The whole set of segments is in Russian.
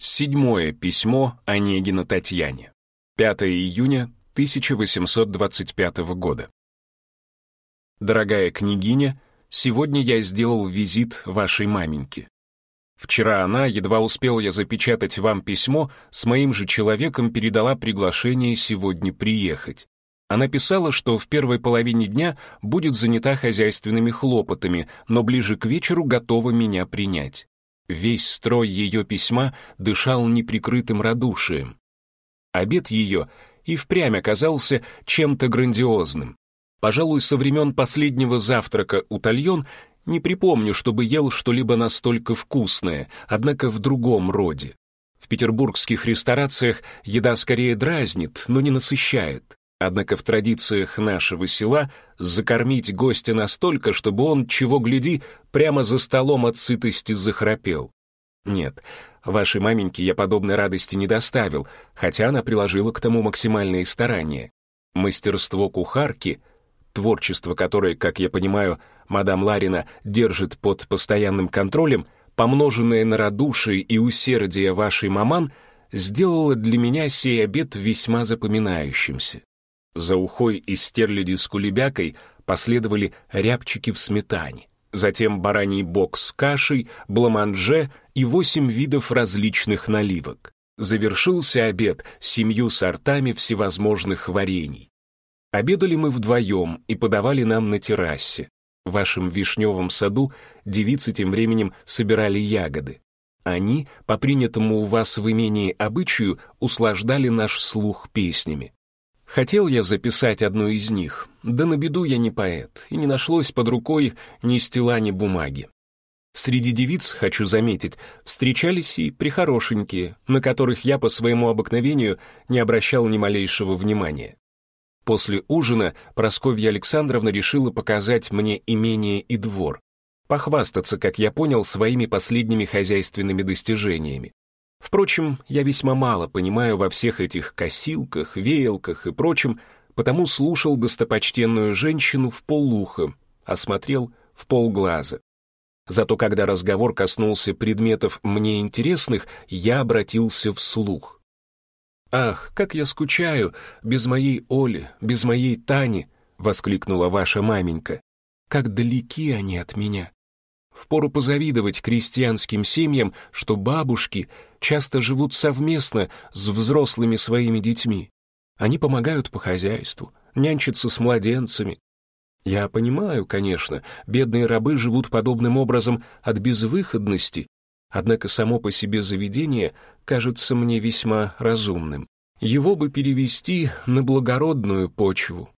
Седьмое письмо Онегина Татьяне. 5 июня 1825 года. Дорогая княгиня, сегодня я сделал визит вашей маменьке. Вчера она, едва успел я запечатать вам письмо, с моим же человеком передала приглашение сегодня приехать. Она писала, что в первой половине дня будет занята хозяйственными хлопотами, но ближе к вечеру готова меня принять. Весь строй ее письма дышал неприкрытым радушием. Обед ее и впрямь оказался чем-то грандиозным. Пожалуй, со времен последнего завтрака у Тальон не припомню, чтобы ел что-либо настолько вкусное, однако в другом роде. В петербургских ресторациях еда скорее дразнит, но не насыщает. Однако в традициях нашего села закормить гостя настолько, чтобы он, чего гляди, прямо за столом от сытости захрапел. Нет, вашей маменьке я подобной радости не доставил, хотя она приложила к тому максимальные старания. Мастерство кухарки, творчество которое, как я понимаю, мадам Ларина держит под постоянным контролем, помноженное на радушие и усердие вашей маман, сделало для меня сей обед весьма запоминающимся. За ухой из стерляди с кулебякой последовали рябчики в сметане, затем бараний бок с кашей, бламанже и восемь видов различных наливок. Завершился обед семью сортами всевозможных варений. Обедали мы вдвоем и подавали нам на террасе. В вашем вишневом саду девицы тем временем собирали ягоды. Они, по принятому у вас в имении обычаю, услаждали наш слух песнями. Хотел я записать одну из них, да на беду я не поэт, и не нашлось под рукой ни стила, ни бумаги. Среди девиц, хочу заметить, встречались и прихорошенькие, на которых я по своему обыкновению не обращал ни малейшего внимания. После ужина Просковья Александровна решила показать мне имение и двор, похвастаться, как я понял, своими последними хозяйственными достижениями. Впрочем, я весьма мало понимаю во всех этих косилках, веялках и прочем, потому слушал достопочтенную женщину в полуха, а смотрел в полглаза. Зато когда разговор коснулся предметов мне интересных, я обратился вслух. «Ах, как я скучаю без моей Оли, без моей Тани!» — воскликнула ваша маменька. «Как далеки они от меня!» Впору позавидовать крестьянским семьям, что бабушки часто живут совместно с взрослыми своими детьми. Они помогают по хозяйству, нянчатся с младенцами. Я понимаю, конечно, бедные рабы живут подобным образом от безвыходности, однако само по себе заведение кажется мне весьма разумным. Его бы перевести на благородную почву.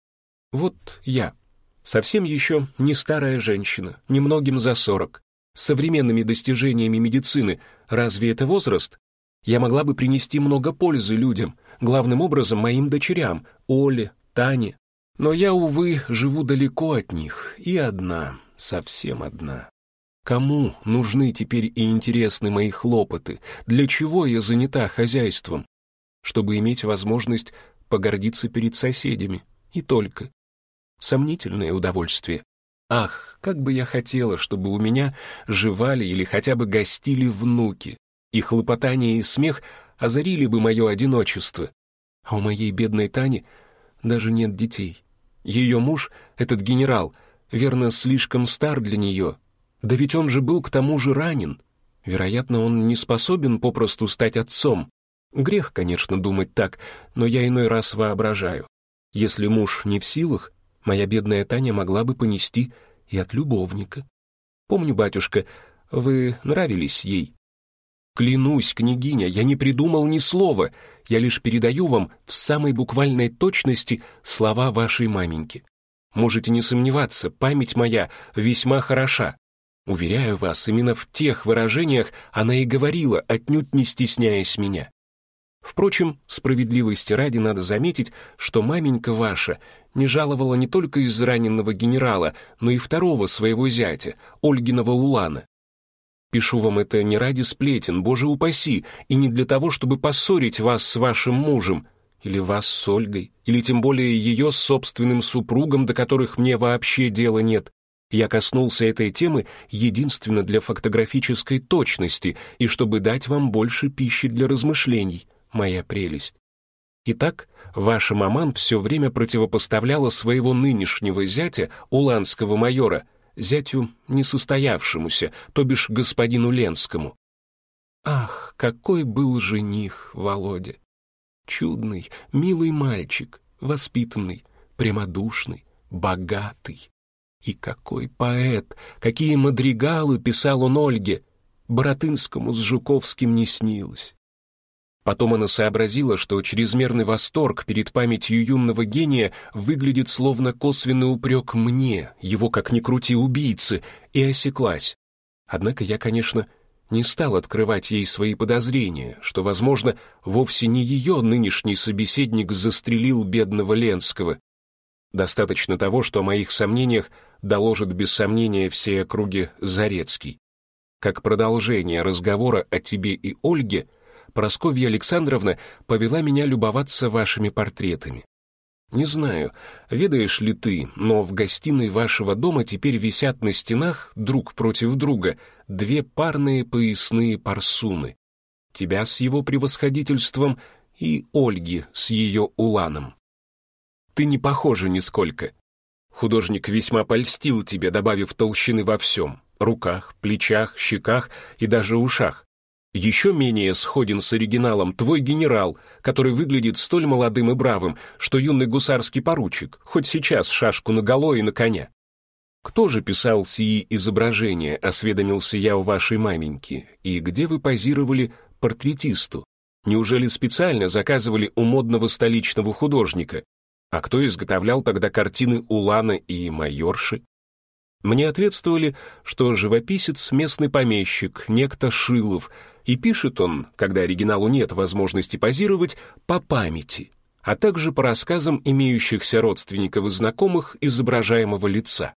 Вот я, совсем еще не старая женщина, немногим за сорок. С современными достижениями медицины разве это возраст? Я могла бы принести много пользы людям, главным образом моим дочерям, Оле, Тане. Но я, увы, живу далеко от них и одна, совсем одна. Кому нужны теперь и интересны мои хлопоты? Для чего я занята хозяйством? Чтобы иметь возможность погордиться перед соседями. И только. Сомнительное удовольствие. Ах, как бы я хотела, чтобы у меня жевали или хотя бы гостили внуки. И хлопотание и смех озарили бы мое одиночество. А у моей бедной Тани даже нет детей. Ее муж, этот генерал, верно, слишком стар для нее, да ведь он же был к тому же ранен. Вероятно, он не способен попросту стать отцом. Грех, конечно, думать так, но я иной раз воображаю. Если муж не в силах, моя бедная Таня могла бы понести и от любовника. Помню, батюшка, вы нравились ей. Клянусь, княгиня, я не придумал ни слова, я лишь передаю вам в самой буквальной точности слова вашей маменьки. Можете не сомневаться, память моя весьма хороша. Уверяю вас, именно в тех выражениях она и говорила, отнюдь не стесняясь меня. Впрочем, справедливости ради надо заметить, что маменька ваша не жаловала не только из раненного генерала, но и второго своего зятя, Ольгиного Улана. Пишу вам это не ради сплетен, боже упаси, и не для того, чтобы поссорить вас с вашим мужем, или вас с Ольгой, или тем более ее с собственным супругом, до которых мне вообще дела нет. Я коснулся этой темы единственно для фотографической точности и чтобы дать вам больше пищи для размышлений, моя прелесть. Итак, ваша маман все время противопоставляла своего нынешнего зятя, уланского майора, зятю несостоявшемуся, то бишь господину Ленскому. Ах, какой был жених Володя! Чудный, милый мальчик, воспитанный, прямодушный, богатый. И какой поэт, какие мадригалы писал он Ольге, Боротынскому с Жуковским не снилось. Потом она сообразила, что чрезмерный восторг перед памятью юного гения выглядит словно косвенный упрек мне, его как ни крути убийцы, и осеклась. Однако я, конечно, не стал открывать ей свои подозрения, что, возможно, вовсе не ее нынешний собеседник застрелил бедного Ленского. Достаточно того, что о моих сомнениях доложит без сомнения все округи Зарецкий. Как продолжение разговора о тебе и Ольге, Просковья Александровна повела меня любоваться вашими портретами. Не знаю, ведаешь ли ты, но в гостиной вашего дома теперь висят на стенах друг против друга две парные поясные парсуны. Тебя с его превосходительством и Ольги с ее уланом. Ты не похожа нисколько. Художник весьма польстил тебе, добавив толщины во всем — руках, плечах, щеках и даже ушах. Еще менее сходен с оригиналом твой генерал, который выглядит столь молодым и бравым, что юный гусарский поручик, хоть сейчас шашку наголо и на коня. Кто же писал сии изображения, осведомился я у вашей маменьки, и где вы позировали портретисту? Неужели специально заказывали у модного столичного художника? А кто изготовлял тогда картины Улана и Майорши? Мне ответствовали, что живописец — местный помещик, некто Шилов, и пишет он, когда оригиналу нет возможности позировать, по памяти, а также по рассказам имеющихся родственников и знакомых изображаемого лица.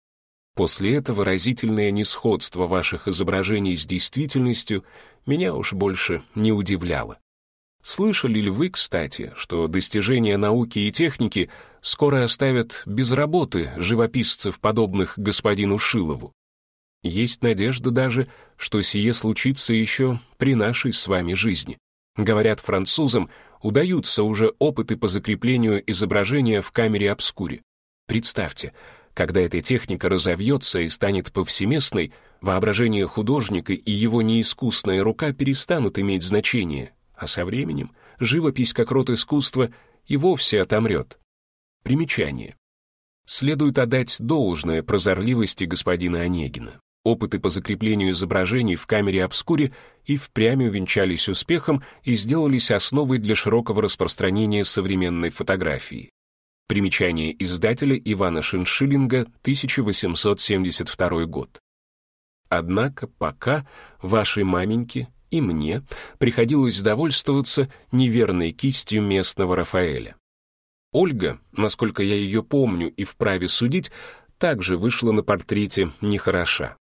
После этого выразительное несходство ваших изображений с действительностью меня уж больше не удивляло. Слышали ли вы, кстати, что достижения науки и техники скоро оставят без работы живописцев, подобных господину Шилову? Есть надежда даже, что сие случится еще при нашей с вами жизни. Говорят, французам удаются уже опыты по закреплению изображения в камере обскуре. Представьте, когда эта техника разовьется и станет повсеместной, воображение художника и его неискусная рука перестанут иметь значение, а со временем живопись как род искусства и вовсе отомрет. Примечание. Следует отдать должное прозорливости господина Онегина. Опыты по закреплению изображений в камере обскуре и впрямь увенчались успехом и сделались основой для широкого распространения современной фотографии. Примечание издателя Ивана Шиншиллинга, 1872 год. Однако пока вашей маменьке и мне приходилось довольствоваться неверной кистью местного Рафаэля. Ольга, насколько я ее помню и вправе судить, также вышла на портрете нехороша.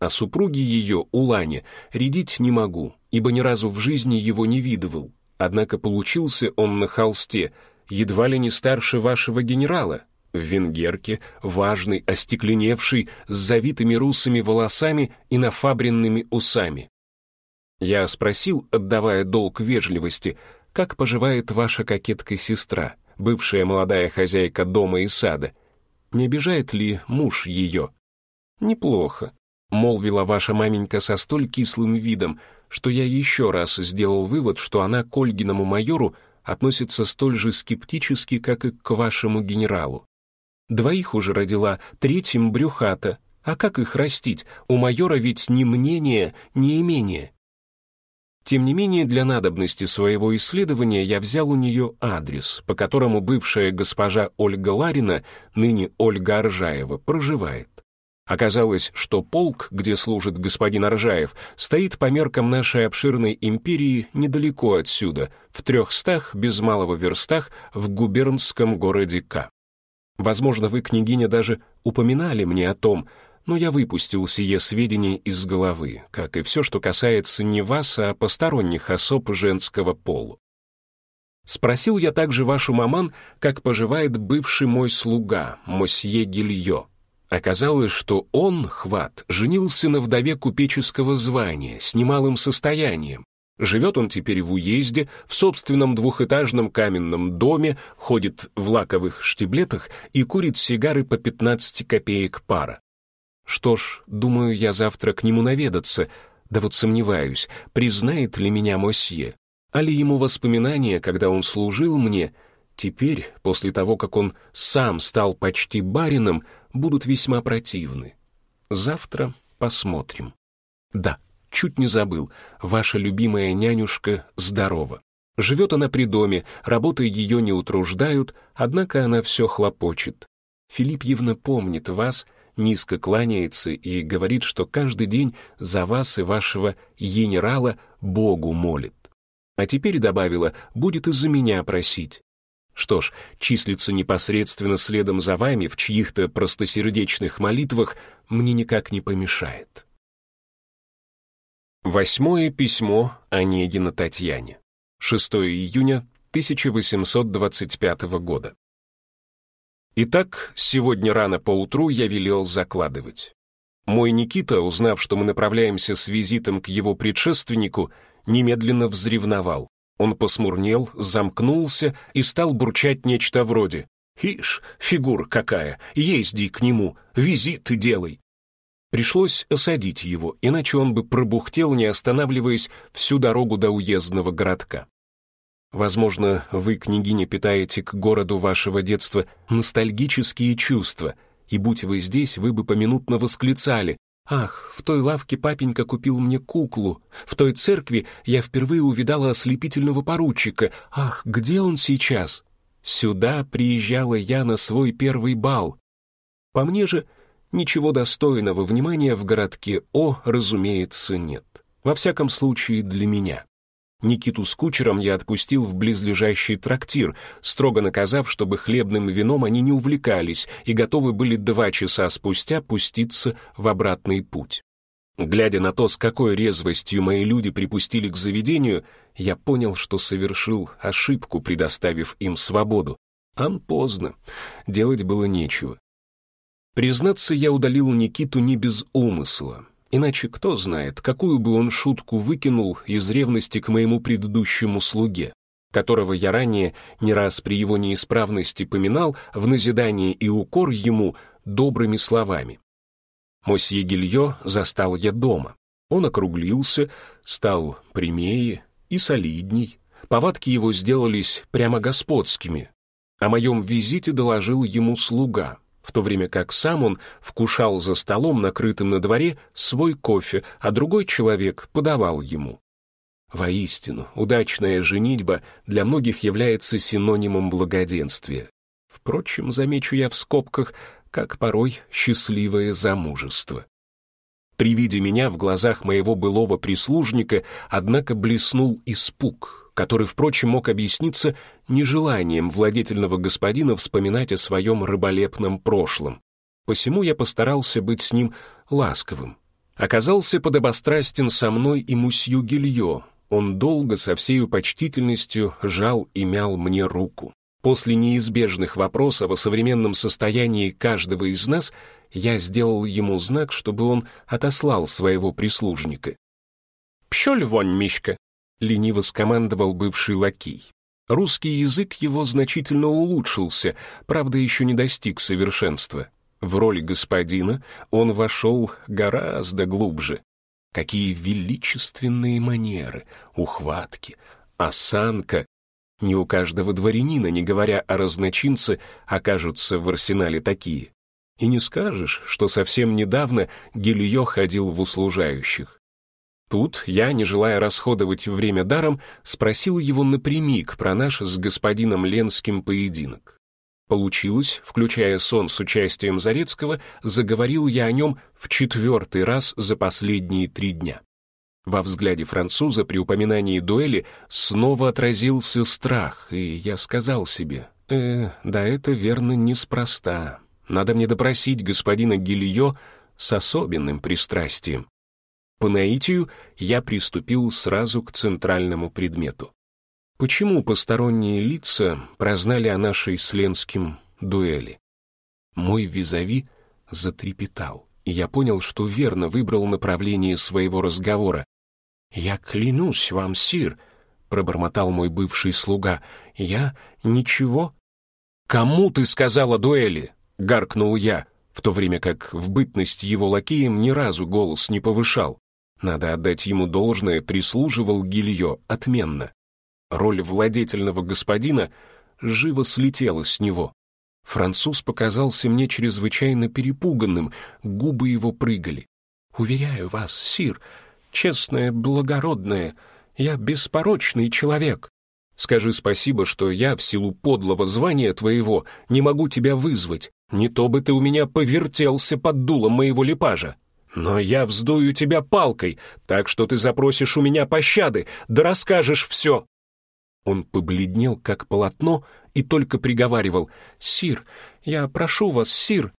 О супруге ее, Улане, рядить не могу, ибо ни разу в жизни его не видывал. Однако получился он на холсте, едва ли не старше вашего генерала, в венгерке, важный, остекленевший, с завитыми русыми волосами и нафабренными усами. Я спросил, отдавая долг вежливости, как поживает ваша кокетка-сестра, бывшая молодая хозяйка дома и сада. Не обижает ли муж ее? Неплохо, молвила ваша маменька со столь кислым видом, что я еще раз сделал вывод, что она к Ольгиному майору относится столь же скептически, как и к вашему генералу. Двоих уже родила, третьим брюхата. А как их растить? У майора ведь ни мнения, ни имения. Тем не менее, для надобности своего исследования я взял у нее адрес, по которому бывшая госпожа Ольга Ларина, ныне Ольга Аржаева, проживает. Оказалось, что полк, где служит господин Аржаев, стоит по меркам нашей обширной империи недалеко отсюда, в трехстах без малого верстах в губернском городе К. Возможно, вы, княгиня, даже упоминали мне о том, но я выпустил сие сведения из головы, как и все, что касается не вас, а посторонних особ женского пола. Спросил я также вашу маман, как поживает бывший мой слуга, мосье Гильо. Оказалось, что он, Хват, женился на вдове купеческого звания с немалым состоянием. Живет он теперь в уезде, в собственном двухэтажном каменном доме, ходит в лаковых штиблетах и курит сигары по 15 копеек пара. Что ж, думаю я завтра к нему наведаться, да вот сомневаюсь, признает ли меня Мосье, а ли ему воспоминания, когда он служил мне, теперь, после того, как он сам стал почти барином, будут весьма противны. Завтра посмотрим. Да, чуть не забыл, ваша любимая нянюшка здорова. Живет она при доме, работы ее не утруждают, однако она все хлопочет. Филиппьевна помнит вас, низко кланяется и говорит, что каждый день за вас и вашего генерала Богу молит. А теперь добавила, будет из-за меня просить. Что ж, числиться непосредственно следом за вами в чьих-то простосердечных молитвах мне никак не помешает. Восьмое письмо Онегина Татьяне. 6 июня 1825 года. Итак, сегодня рано поутру я велел закладывать. Мой Никита, узнав, что мы направляемся с визитом к его предшественнику, немедленно взревновал. Он посмурнел, замкнулся и стал бурчать нечто вроде «Ишь, фигура какая, езди к нему, визиты делай». Пришлось осадить его, иначе он бы пробухтел, не останавливаясь, всю дорогу до уездного городка. Возможно, вы, княгиня, питаете к городу вашего детства ностальгические чувства, и будь вы здесь, вы бы поминутно восклицали Ах, в той лавке папенька купил мне куклу. В той церкви я впервые увидала ослепительного поручика. Ах, где он сейчас? Сюда приезжала я на свой первый бал. По мне же, ничего достойного внимания в городке О, разумеется, нет. Во всяком случае, для меня. Никиту с кучером я отпустил в близлежащий трактир, строго наказав, чтобы хлебным вином они не увлекались и готовы были два часа спустя пуститься в обратный путь. Глядя на то, с какой резвостью мои люди припустили к заведению, я понял, что совершил ошибку, предоставив им свободу. Ам поздно, делать было нечего. Признаться, я удалил Никиту не без умысла. Иначе кто знает, какую бы он шутку выкинул из ревности к моему предыдущему слуге, которого я ранее не раз при его неисправности поминал в назидание и укор ему добрыми словами. Мосье Гильо застал я дома. Он округлился, стал прямее и солидней. Повадки его сделались прямо господскими. О моем визите доложил ему слуга, в то время как сам он вкушал за столом, накрытым на дворе, свой кофе, а другой человек подавал ему. Воистину, удачная женитьба для многих является синонимом благоденствия. Впрочем, замечу я в скобках, как порой счастливое замужество. При виде меня в глазах моего былого прислужника, однако, блеснул испуг — который, впрочем, мог объясниться нежеланием владетельного господина вспоминать о своем рыболепном прошлом. Посему я постарался быть с ним ласковым. Оказался подобострастен со мной и мусью Гильо. Он долго со всею почтительностью жал и мял мне руку. После неизбежных вопросов о современном состоянии каждого из нас я сделал ему знак, чтобы он отослал своего прислужника. «Пшёль вон, Мишка!» Лениво скомандовал бывший лакей. Русский язык его значительно улучшился, правда, еще не достиг совершенства. В роли господина он вошел гораздо глубже. Какие величественные манеры, ухватки, осанка. Не у каждого дворянина, не говоря о разночинце, окажутся в арсенале такие. И не скажешь, что совсем недавно Гильё ходил в услужающих. Тут я, не желая расходовать время даром, спросил его напрямик про наш с господином Ленским поединок. Получилось, включая сон с участием Зарецкого, заговорил я о нем в четвертый раз за последние три дня. Во взгляде француза при упоминании дуэли снова отразился страх, и я сказал себе, «Э, да это верно неспроста. Надо мне допросить господина Гильё с особенным пристрастием. По наитию я приступил сразу к центральному предмету. Почему посторонние лица прознали о нашей с Ленским дуэли? Мой визави затрепетал, и я понял, что верно выбрал направление своего разговора. «Я клянусь вам, сир», — пробормотал мой бывший слуга, — «я ничего...» «Кому ты сказала дуэли?» — гаркнул я, в то время как в бытность его лакеем ни разу голос не повышал. Надо отдать ему должное, прислуживал Гильё отменно. Роль владетельного господина живо слетела с него. Француз показался мне чрезвычайно перепуганным, губы его прыгали. «Уверяю вас, сир, честное, благородное, я беспорочный человек. Скажи спасибо, что я в силу подлого звания твоего не могу тебя вызвать, не то бы ты у меня повертелся под дулом моего липажа. Но я вздую тебя палкой, так что ты запросишь у меня пощады, да расскажешь все». Он побледнел, как полотно, и только приговаривал «Сир, я прошу вас, сир!»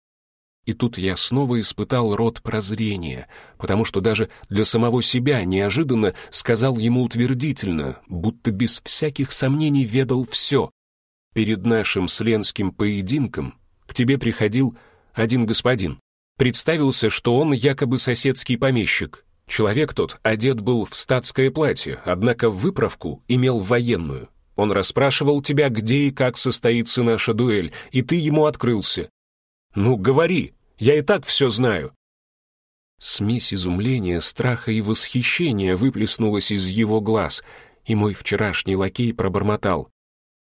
И тут я снова испытал род прозрения, потому что даже для самого себя неожиданно сказал ему утвердительно, будто без всяких сомнений ведал все. Перед нашим с Ленским поединком к тебе приходил один господин. Представился, что он якобы соседский помещик. Человек тот одет был в статское платье, однако выправку имел военную. Он расспрашивал тебя, где и как состоится наша дуэль, и ты ему открылся. Ну, говори, я и так все знаю». Смесь изумления, страха и восхищения выплеснулась из его глаз, и мой вчерашний лакей пробормотал.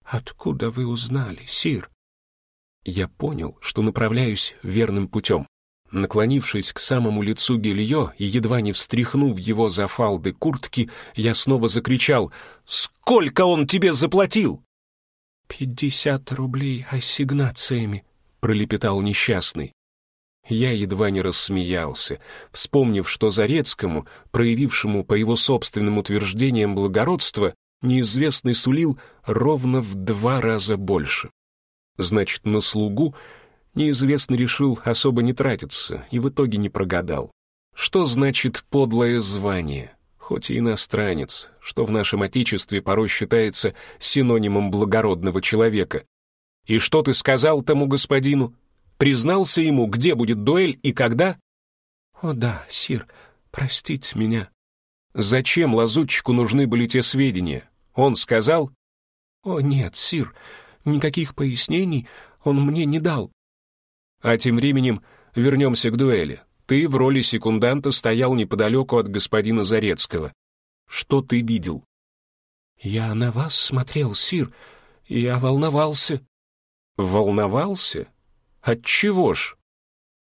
«Откуда вы узнали, сир?» Я понял, что направляюсь верным путем. Наклонившись к самому лицу Гильё и едва не встряхнув его за фалды куртки, я снова закричал «Сколько он тебе заплатил?» «Пятьдесят рублей ассигнациями», — пролепетал несчастный. Я едва не рассмеялся, вспомнив, что Зарецкому, проявившему по его собственным утверждениям благородство, неизвестный сулил ровно в два раза больше. Значит, на слугу неизвестный решил особо не тратиться и в итоге не прогадал. Что значит подлое звание? Хоть и иностранец, что в нашем Отечестве порой считается синонимом благородного человека. И что ты сказал тому господину? Признался ему, где будет дуэль и когда? О да, сир, простите меня. Зачем лазутчику нужны были те сведения? Он сказал? О нет, сир, никаких пояснений он мне не дал. А тем временем вернемся к дуэли. Ты в роли секунданта стоял неподалеку от господина Зарецкого. Что ты видел? Я на вас смотрел, сир. Я волновался. Волновался? От чего ж?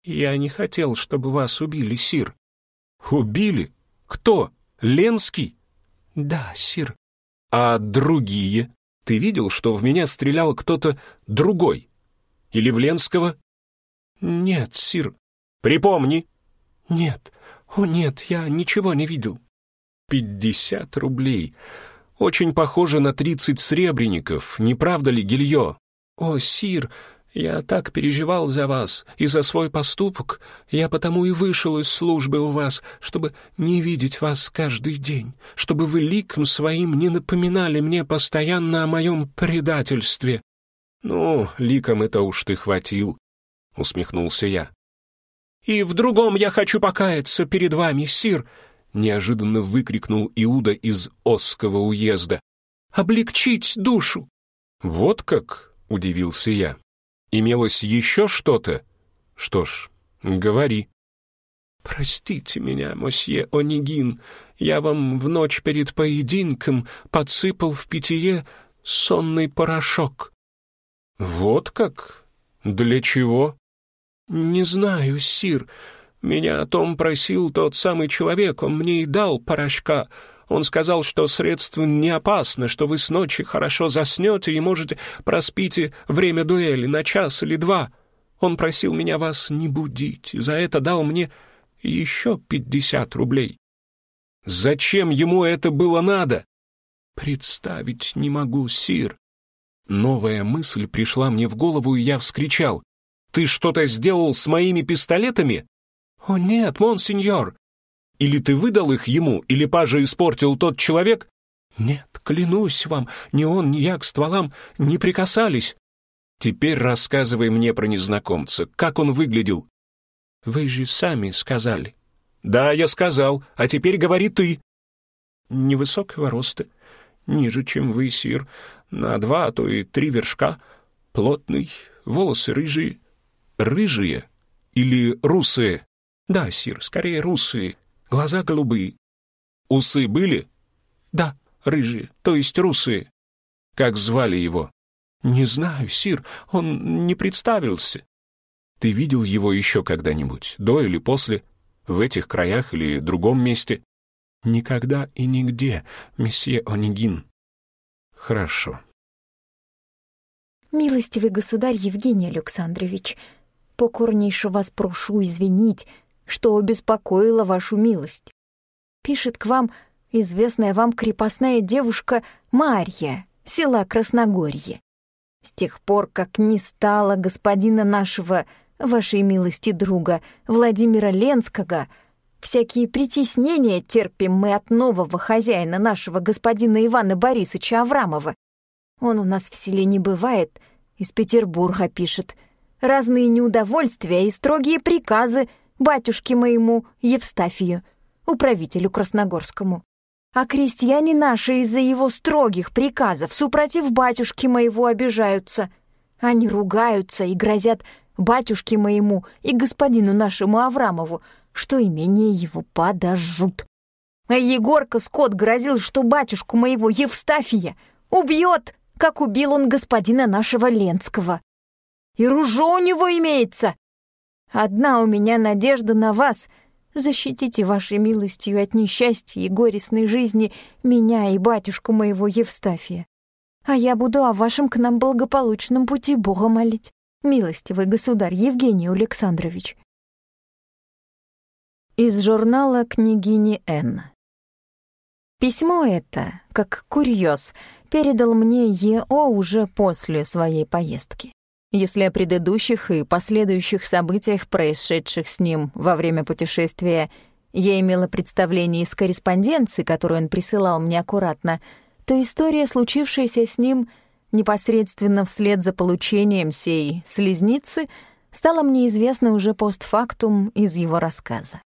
Я не хотел, чтобы вас убили, сир. Убили? Кто? Ленский? Да, сир. А другие? Ты видел, что в меня стрелял кто-то другой? Или в Ленского? «Нет, сир». «Припомни». «Нет, о нет, я ничего не видел». «Пятьдесят рублей. Очень похоже на тридцать сребреников, не правда ли, Гильё?» «О, сир, я так переживал за вас и за свой поступок. Я потому и вышел из службы у вас, чтобы не видеть вас каждый день, чтобы вы ликом своим не напоминали мне постоянно о моем предательстве». «Ну, ликом это уж ты хватил. — усмехнулся я. «И в другом я хочу покаяться перед вами, сир!» — неожиданно выкрикнул Иуда из Осского уезда. «Облегчить душу!» «Вот как?» — удивился я. «Имелось еще что-то?» «Что ж, говори». «Простите меня, мосье Онигин, я вам в ночь перед поединком подсыпал в питье сонный порошок». «Вот как? Для чего?» «Не знаю, сир. Меня о том просил тот самый человек, он мне и дал порошка. Он сказал, что средство не опасно, что вы с ночи хорошо заснете и можете проспите время дуэли на час или два. Он просил меня вас не будить, за это дал мне еще пятьдесят рублей». «Зачем ему это было надо?» «Представить не могу, сир». Новая мысль пришла мне в голову, и я вскричал. Ты что-то сделал с моими пистолетами? О нет, монсеньор. Или ты выдал их ему, или пажа испортил тот человек? Нет, клянусь вам, ни он, ни я к стволам не прикасались. Теперь рассказывай мне про незнакомца, как он выглядел. Вы же сами сказали. Да, я сказал, а теперь говори ты. Невысокого роста, ниже, чем вы, сир, на два, а то и три вершка, плотный, волосы рыжие. Рыжие или русые? Да, сир, скорее русые, глаза голубые. Усы были? Да, рыжие, то есть русые. Как звали его? Не знаю, сир, он не представился. Ты видел его еще когда-нибудь, до или после, в этих краях или другом месте? Никогда и нигде, месье Онегин. Хорошо. Милостивый государь Евгений Александрович, покорнейше вас прошу извинить, что обеспокоила вашу милость. Пишет к вам известная вам крепостная девушка Марья, села Красногорье. С тех пор, как не стало господина нашего, вашей милости друга, Владимира Ленского, всякие притеснения терпим мы от нового хозяина нашего господина Ивана Борисовича Аврамова. Он у нас в селе не бывает, из Петербурга пишет. Разные неудовольствия и строгие приказы батюшке моему Евстафию, управителю Красногорскому. А крестьяне наши из-за его строгих приказов супротив батюшки моего обижаются. Они ругаются и грозят батюшке моему и господину нашему Аврамову, что имение его подожжут. А Егорка Скот грозил, что батюшку моего Евстафия убьет, как убил он господина нашего Ленского. И ружо у него имеется. Одна у меня надежда на вас — Защитите вашей милостью от несчастья и горестной жизни меня и батюшку моего Евстафия. А я буду о вашем к нам благополучном пути Бога молить. Милостивый государь Евгений Александрович. Из журнала княгини Н. Письмо это, как курьез, передал мне ЕО уже после своей поездки. Если о предыдущих и последующих событиях, происшедших с ним во время путешествия, я имела представление из корреспонденции, которую он присылал мне аккуратно, то история, случившаяся с ним непосредственно вслед за получением сей слезницы, стала мне известна уже постфактум из его рассказа.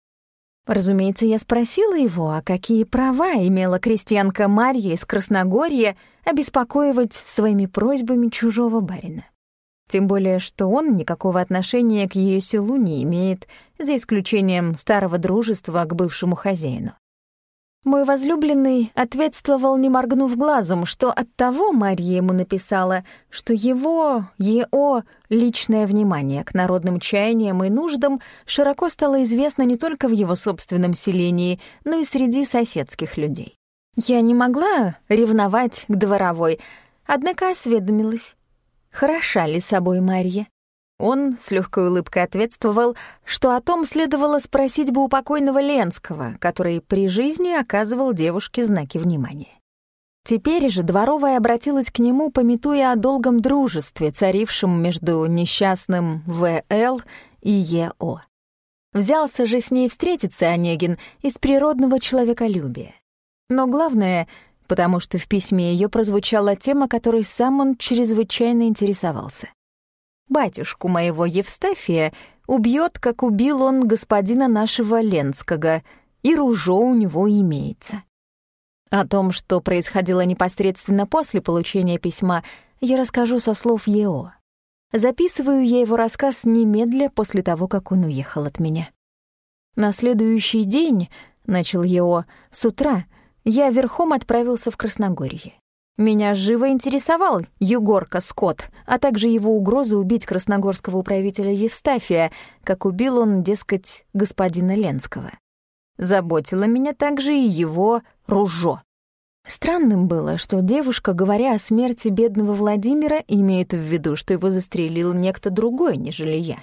Разумеется, я спросила его, а какие права имела крестьянка Марья из Красногорья обеспокоивать своими просьбами чужого барина. Тем более, что он никакого отношения к ее селу не имеет, за исключением старого дружества к бывшему хозяину. Мой возлюбленный ответствовал, не моргнув глазом, что от того Марья ему написала, что его, ЕО, личное внимание к народным чаяниям и нуждам широко стало известно не только в его собственном селении, но и среди соседских людей. Я не могла ревновать к дворовой, однако осведомилась, хороша ли собой Марья. Он с легкой улыбкой ответствовал, что о том следовало спросить бы у покойного Ленского, который при жизни оказывал девушке знаки внимания. Теперь же Дворовая обратилась к нему, пометуя о долгом дружестве, царившем между несчастным В.Л. и Е.О. Взялся же с ней встретиться Онегин из природного человеколюбия. Но главное — потому что в письме ее прозвучала тема, которой сам он чрезвычайно интересовался. «Батюшку моего Евстафия убьет, как убил он господина нашего Ленского, и ружо у него имеется». О том, что происходило непосредственно после получения письма, я расскажу со слов Ео. Записываю я его рассказ немедля после того, как он уехал от меня. На следующий день, — начал Ео, — с утра — я верхом отправился в Красногорье. Меня живо интересовал Югорка Скотт, а также его угроза убить красногорского управителя Евстафия, как убил он, дескать, господина Ленского. Заботило меня также и его ружо. Странным было, что девушка, говоря о смерти бедного Владимира, имеет в виду, что его застрелил некто другой, нежели я.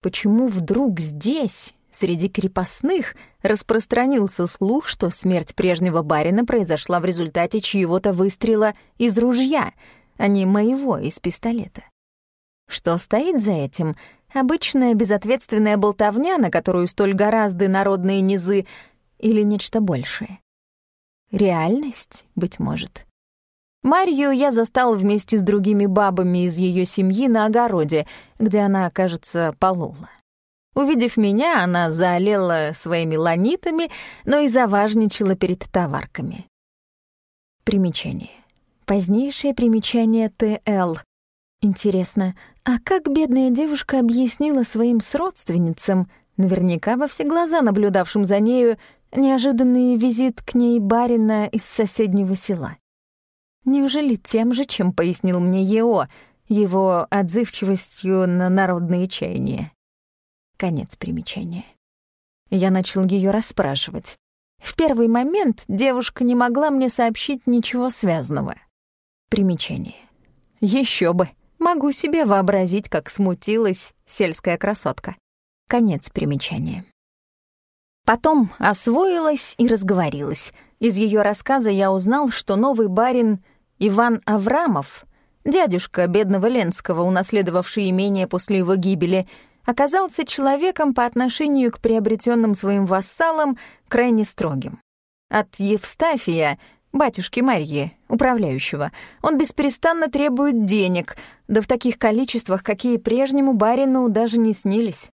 Почему вдруг здесь, Среди крепостных распространился слух, что смерть прежнего барина произошла в результате чьего-то выстрела из ружья, а не моего из пистолета. Что стоит за этим? Обычная безответственная болтовня, на которую столь гораздо народные низы, или нечто большее? Реальность, быть может. Марью я застал вместе с другими бабами из ее семьи на огороде, где она, кажется, полула. Увидев меня, она заолела своими ланитами, но и заважничала перед товарками. Примечание. Позднейшее примечание ТЛ. Интересно, а как бедная девушка объяснила своим сродственницам, наверняка во все глаза наблюдавшим за нею, неожиданный визит к ней барина из соседнего села? Неужели тем же, чем пояснил мне Ео, его отзывчивостью на народные чаяния? Конец примечания. Я начал ее расспрашивать. В первый момент девушка не могла мне сообщить ничего связанного. Примечание. Еще бы. Могу себе вообразить, как смутилась сельская красотка. Конец примечания. Потом освоилась и разговорилась. Из ее рассказа я узнал, что новый барин Иван Аврамов, дядюшка бедного Ленского, унаследовавший имение после его гибели, оказался человеком по отношению к приобретенным своим вассалам крайне строгим. От Евстафия, батюшки Марьи, управляющего, он бесперестанно требует денег, да в таких количествах, какие прежнему барину даже не снились.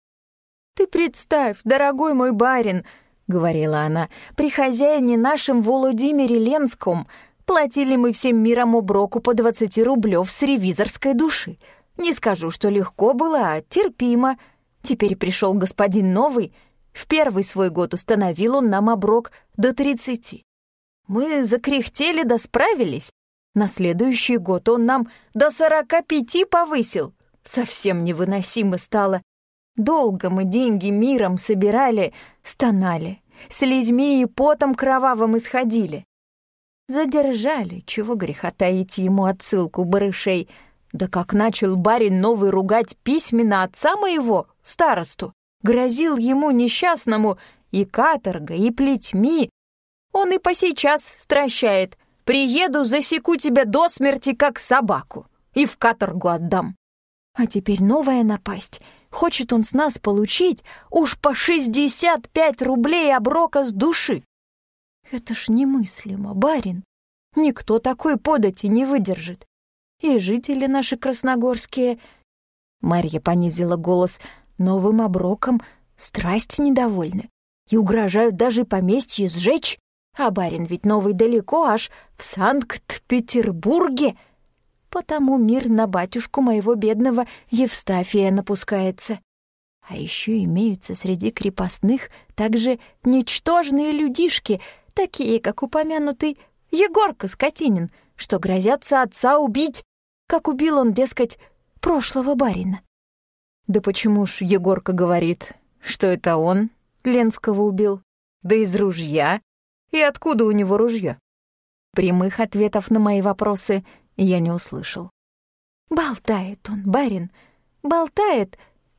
«Ты представь, дорогой мой барин», — говорила она, «при хозяине нашем Володимире Ленском платили мы всем миром оброку по 20 рублев с ревизорской души. Не скажу, что легко было, а терпимо. Теперь пришел господин новый. В первый свой год установил он нам оброк до тридцати. Мы закряхтели да справились. На следующий год он нам до сорока пяти повысил. Совсем невыносимо стало. Долго мы деньги миром собирали, стонали, слезьми и потом кровавым исходили. Задержали, чего греха таить ему отсылку барышей — да как начал барин новый ругать письменно отца моего, старосту, грозил ему несчастному и каторга, и плетьми. Он и по сейчас стращает. Приеду, засеку тебя до смерти, как собаку, и в каторгу отдам. А теперь новая напасть. Хочет он с нас получить уж по шестьдесят пять рублей оброка с души. Это ж немыслимо, барин. Никто такой подати не выдержит и жители наши красногорские...» Марья понизила голос новым оброком, страсть недовольны, и угрожают даже поместье сжечь, а барин ведь новый далеко, аж в Санкт-Петербурге. Потому мир на батюшку моего бедного Евстафия напускается. А еще имеются среди крепостных также ничтожные людишки, такие, как упомянутый Егорка Скотинин, что грозятся отца убить как убил он, дескать, прошлого барина. Да почему ж Егорка говорит, что это он Ленского убил? Да из ружья? И откуда у него ружье? Прямых ответов на мои вопросы я не услышал. Болтает он, барин, болтает.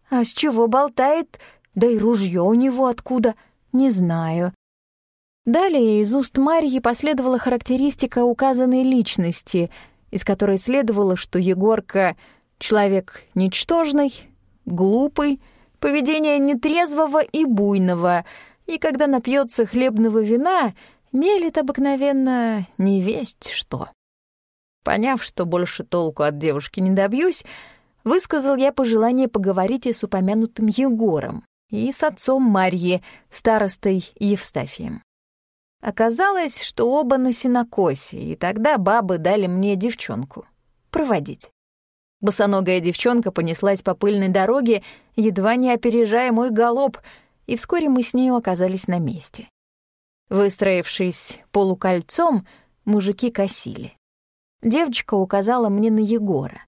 А с чего болтает? Да и ружье у него откуда? Не знаю. Далее из уст Марьи последовала характеристика указанной личности — из которой следовало, что Егорка — человек ничтожный, глупый, поведение нетрезвого и буйного, и когда напьется хлебного вина, мелит обыкновенно невесть что. Поняв, что больше толку от девушки не добьюсь, высказал я пожелание поговорить и с упомянутым Егором, и с отцом Марьи, старостой Евстафием. Оказалось, что оба на синокосе, и тогда бабы дали мне девчонку. Проводить. Босоногая девчонка понеслась по пыльной дороге, едва не опережая мой галоп, и вскоре мы с нею оказались на месте. Выстроившись полукольцом, мужики косили. Девочка указала мне на Егора.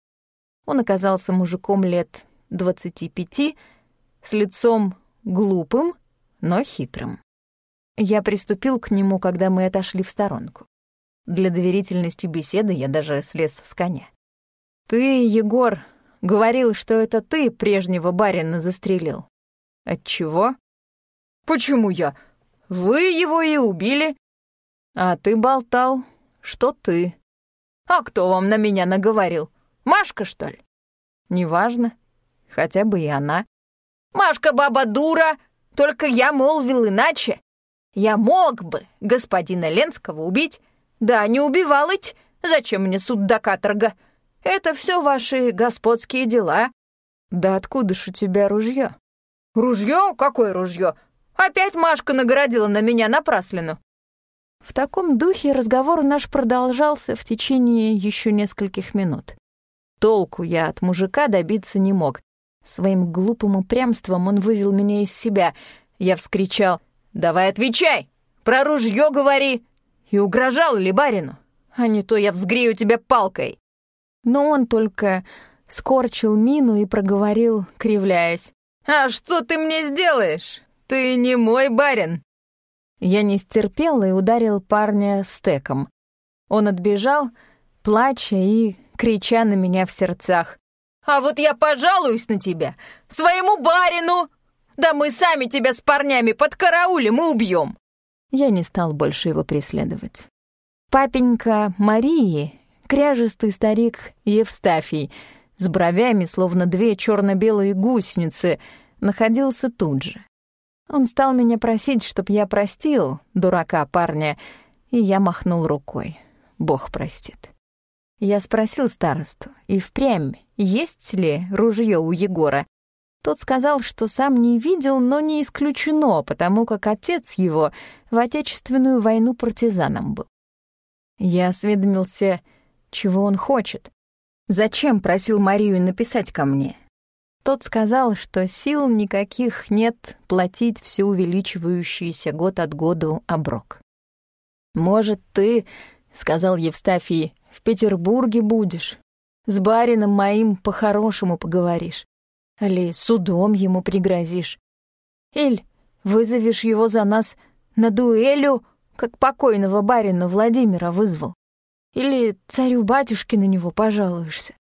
Он оказался мужиком лет двадцати пяти, с лицом глупым, но хитрым. Я приступил к нему, когда мы отошли в сторонку. Для доверительности беседы я даже слез с коня. «Ты, Егор, говорил, что это ты прежнего барина застрелил. Отчего?» «Почему я? Вы его и убили». «А ты болтал, что ты». «А кто вам на меня наговорил? Машка, что ли?» «Неважно. Хотя бы и она». «Машка баба дура, только я молвил иначе. Я мог бы господина Ленского убить. Да, не убивал ведь. Зачем мне суд до каторга? Это все ваши господские дела. Да откуда ж у тебя ружье? Ружье? Какое ружье? Опять Машка наградила на меня напраслину. В таком духе разговор наш продолжался в течение еще нескольких минут. Толку я от мужика добиться не мог. Своим глупым упрямством он вывел меня из себя. Я вскричал «Давай отвечай! Про ружье говори!» И угрожал ли барину? А не то я взгрею тебя палкой. Но он только скорчил мину и проговорил, кривляясь. «А что ты мне сделаешь? Ты не мой барин!» Я не стерпел и ударил парня стеком. Он отбежал, плача и крича на меня в сердцах. «А вот я пожалуюсь на тебя, своему барину! Да мы сами тебя с парнями под караулем и убьем!» Я не стал больше его преследовать. Папенька Марии, кряжистый старик Евстафий, с бровями, словно две черно белые гусеницы, находился тут же. Он стал меня просить, чтоб я простил дурака парня, и я махнул рукой. Бог простит. Я спросил старосту, и впрямь, есть ли ружье у Егора. Тот сказал, что сам не видел, но не исключено, потому как отец его в Отечественную войну партизаном был. Я осведомился, чего он хочет. Зачем просил Марию написать ко мне? Тот сказал, что сил никаких нет платить все увеличивающийся год от году оброк. «Может, ты, — сказал Евстафий, — в Петербурге будешь, с барином моим по-хорошему поговоришь, или судом ему пригрозишь, или вызовешь его за нас на дуэлю, как покойного барина Владимира вызвал, или царю-батюшке на него пожалуешься.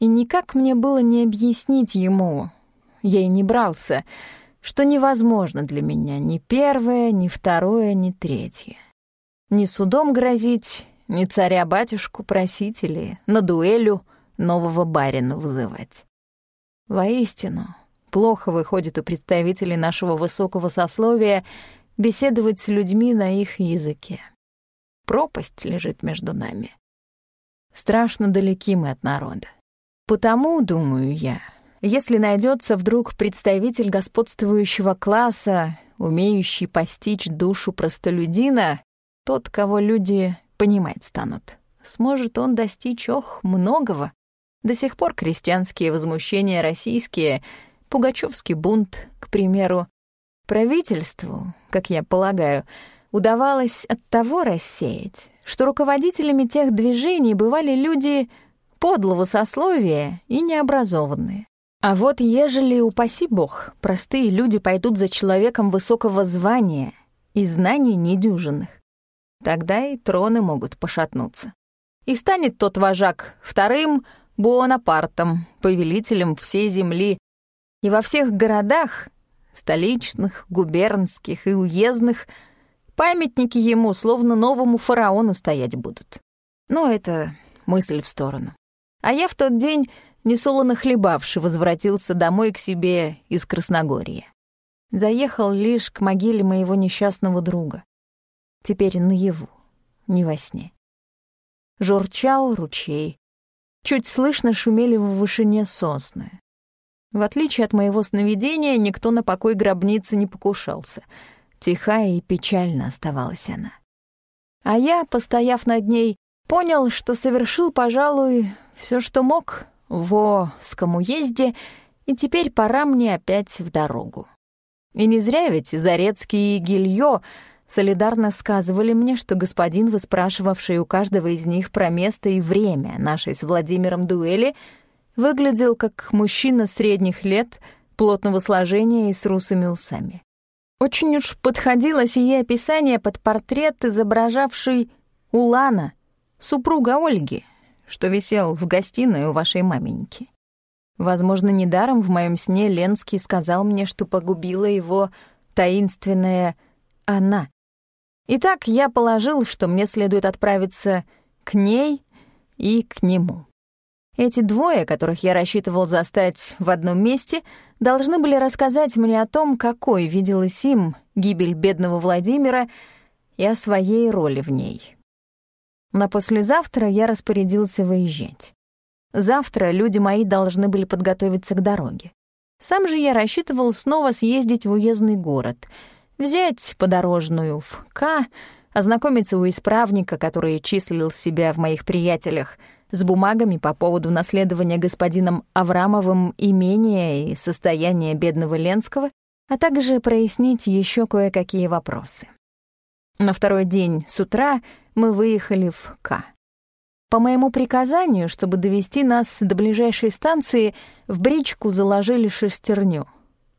И никак мне было не объяснить ему, я и не брался, что невозможно для меня ни первое, ни второе, ни третье. Ни судом грозить, ни царя-батюшку просить или на дуэлю нового барина вызывать. Воистину, плохо выходит у представителей нашего высокого сословия беседовать с людьми на их языке. Пропасть лежит между нами. Страшно далеки мы от народа. Потому, думаю я, если найдется вдруг представитель господствующего класса, умеющий постичь душу простолюдина, тот, кого люди понимать станут, сможет он достичь, ох, многого. До сих пор крестьянские возмущения российские, Пугачевский бунт, к примеру, правительству, как я полагаю, удавалось от того рассеять, что руководителями тех движений бывали люди — подлого сословия и необразованные. А вот ежели, упаси бог, простые люди пойдут за человеком высокого звания и знаний недюжинных, тогда и троны могут пошатнуться. И станет тот вожак вторым Буонапартом, повелителем всей земли, и во всех городах, столичных, губернских и уездных, памятники ему словно новому фараону стоять будут. Но это мысль в сторону. А я в тот день, несолоно хлебавший, возвратился домой к себе из Красногорья. Заехал лишь к могиле моего несчастного друга. Теперь наяву, не во сне. Журчал ручей. Чуть слышно шумели в вышине сосны. В отличие от моего сновидения, никто на покой гробницы не покушался. Тихая и печально оставалась она. А я, постояв над ней, понял, что совершил, пожалуй, все, что мог в Оском уезде, и теперь пора мне опять в дорогу. И не зря ведь Зарецкий и Гильё солидарно сказывали мне, что господин, выспрашивавший у каждого из них про место и время нашей с Владимиром дуэли, выглядел как мужчина средних лет, плотного сложения и с русыми усами. Очень уж подходило сие описание под портрет, изображавший Улана, супруга Ольги, что висел в гостиной у вашей маменьки. Возможно, недаром в моем сне Ленский сказал мне, что погубила его таинственная «она». Итак, я положил, что мне следует отправиться к ней и к нему. Эти двое, которых я рассчитывал застать в одном месте, должны были рассказать мне о том, какой виделась им гибель бедного Владимира и о своей роли в ней. На послезавтра я распорядился выезжать. Завтра люди мои должны были подготовиться к дороге. Сам же я рассчитывал снова съездить в уездный город, взять подорожную в К, ознакомиться у исправника, который числил себя в моих приятелях, с бумагами по поводу наследования господином Аврамовым имения и состояния бедного Ленского, а также прояснить еще кое-какие вопросы. На второй день с утра мы выехали в К. По моему приказанию, чтобы довести нас до ближайшей станции, в бричку заложили шестерню.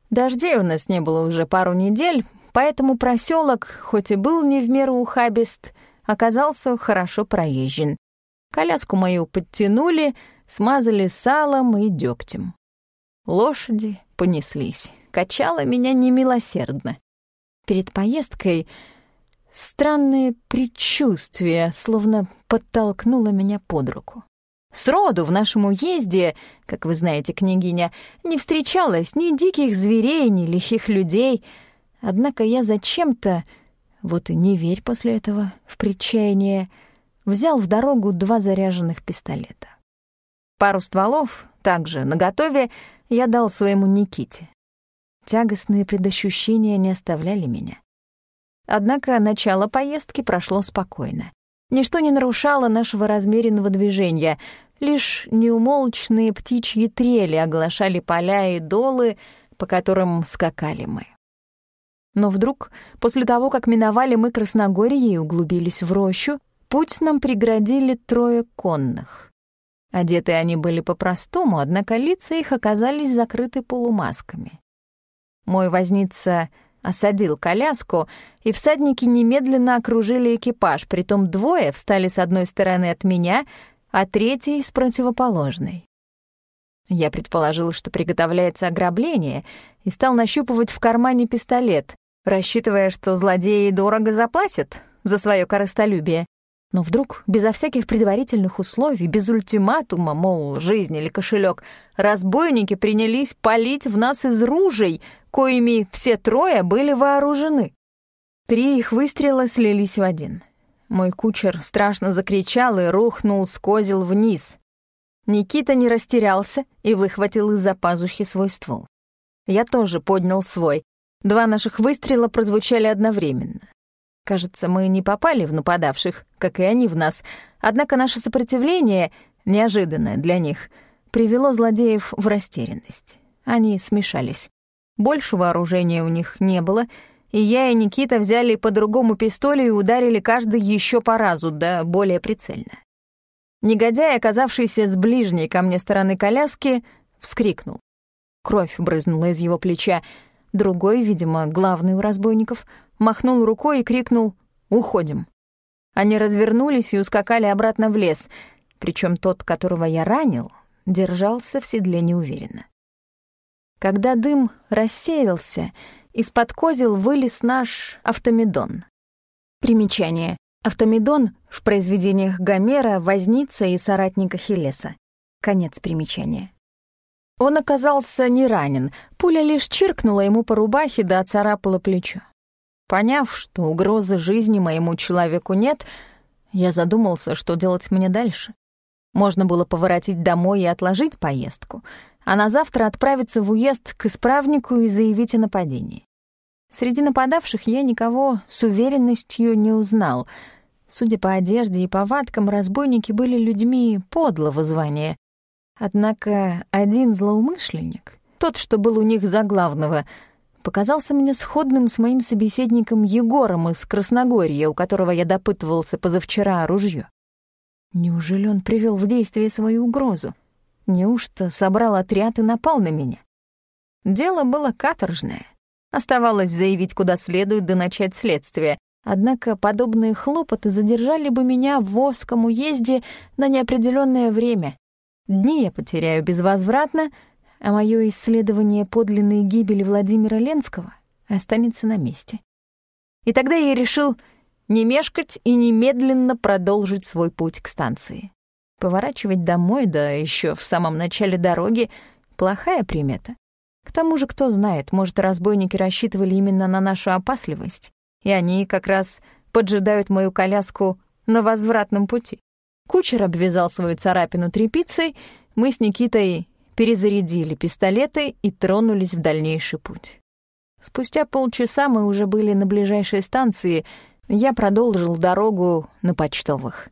Дождей у нас не было уже пару недель, поэтому проселок, хоть и был не в меру ухабист, оказался хорошо проезжен. Коляску мою подтянули, смазали салом и дегтем. Лошади понеслись. Качало меня немилосердно. Перед поездкой странное предчувствие словно подтолкнуло меня под руку. Сроду в нашем уезде, как вы знаете, княгиня, не встречалось ни диких зверей, ни лихих людей — Однако я зачем-то, вот и не верь после этого в предчаяние, взял в дорогу два заряженных пистолета. Пару стволов, также наготове, я дал своему Никите. Тягостные предощущения не оставляли меня. Однако начало поездки прошло спокойно. Ничто не нарушало нашего размеренного движения, лишь неумолчные птичьи трели оглашали поля и долы, по которым скакали мы. Но вдруг, после того, как миновали мы Красногорье и углубились в рощу, путь нам преградили трое конных. Одеты они были по-простому, однако лица их оказались закрыты полумасками. Мой возница осадил коляску, и всадники немедленно окружили экипаж, притом двое встали с одной стороны от меня, а третий — с противоположной. Я предположил, что приготовляется ограбление, и стал нащупывать в кармане пистолет, рассчитывая, что злодеи дорого заплатят за свое корыстолюбие. Но вдруг, безо всяких предварительных условий, без ультиматума, мол, жизнь или кошелек, разбойники принялись палить в нас из ружей, коими все трое были вооружены. Три их выстрела слились в один. Мой кучер страшно закричал и рухнул с козел вниз. Никита не растерялся и выхватил из-за пазухи свой ствол. Я тоже поднял свой, Два наших выстрела прозвучали одновременно. Кажется, мы не попали в нападавших, как и они в нас, однако наше сопротивление, неожиданное для них, привело злодеев в растерянность. Они смешались. Больше вооружения у них не было, и я и Никита взяли по другому пистолю и ударили каждый еще по разу, да более прицельно. Негодяй, оказавшийся с ближней ко мне стороны коляски, вскрикнул. Кровь брызнула из его плеча, Другой, видимо, главный у разбойников, махнул рукой и крикнул «Уходим». Они развернулись и ускакали обратно в лес, причем тот, которого я ранил, держался в седле неуверенно. Когда дым рассеялся, из-под козел вылез наш автомедон. Примечание. Автомедон в произведениях Гомера, Возница и соратника Хилеса. Конец примечания. Он оказался не ранен, пуля лишь чиркнула ему по рубахе да оцарапала плечо. Поняв, что угрозы жизни моему человеку нет, я задумался, что делать мне дальше. Можно было поворотить домой и отложить поездку, а на завтра отправиться в уезд к исправнику и заявить о нападении. Среди нападавших я никого с уверенностью не узнал. Судя по одежде и повадкам, разбойники были людьми подлого звания, Однако один злоумышленник, тот, что был у них за главного, показался мне сходным с моим собеседником Егором из Красногорья, у которого я допытывался позавчера о ружье. Неужели он привел в действие свою угрозу? Неужто собрал отряд и напал на меня? Дело было каторжное. Оставалось заявить, куда следует, да начать следствие. Однако подобные хлопоты задержали бы меня в Воском уезде на неопределенное время. Дни я потеряю безвозвратно, а мое исследование подлинной гибели Владимира Ленского останется на месте. И тогда я решил не мешкать и немедленно продолжить свой путь к станции. Поворачивать домой, да еще в самом начале дороги — плохая примета. К тому же, кто знает, может, разбойники рассчитывали именно на нашу опасливость, и они как раз поджидают мою коляску на возвратном пути. Кучер обвязал свою царапину тряпицей, мы с Никитой перезарядили пистолеты и тронулись в дальнейший путь. Спустя полчаса мы уже были на ближайшей станции, я продолжил дорогу на почтовых.